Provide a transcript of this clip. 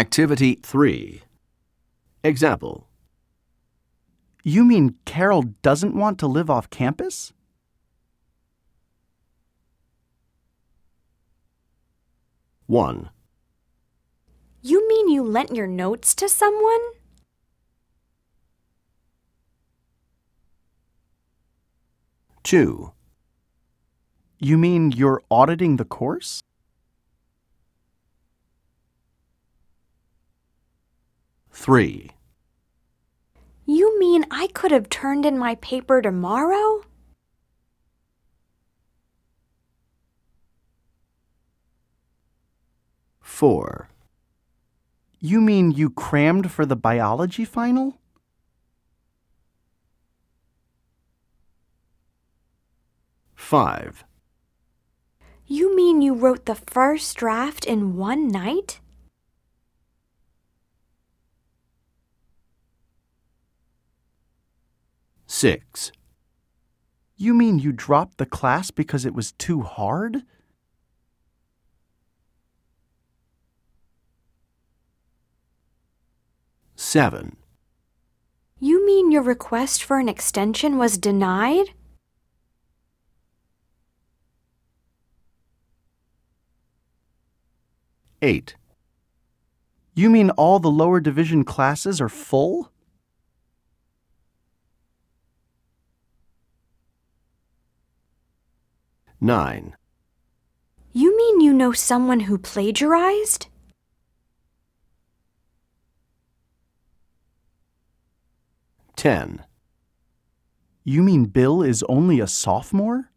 Activity 3. Example You mean Carol doesn't want to live off campus? One, You mean you lent your notes to someone? two, You mean you're auditing the course? Three, You mean I could have turned in my paper tomorrow? four, You mean you crammed for the biology final? five, You mean you wrote the first draft in one night? Six, You mean you dropped the class because it was too hard? seven, You mean your request for an extension was denied? eight, You mean all the lower division classes are full? Nine, You mean you know someone who plagiarized? ten, You mean Bill is only a sophomore?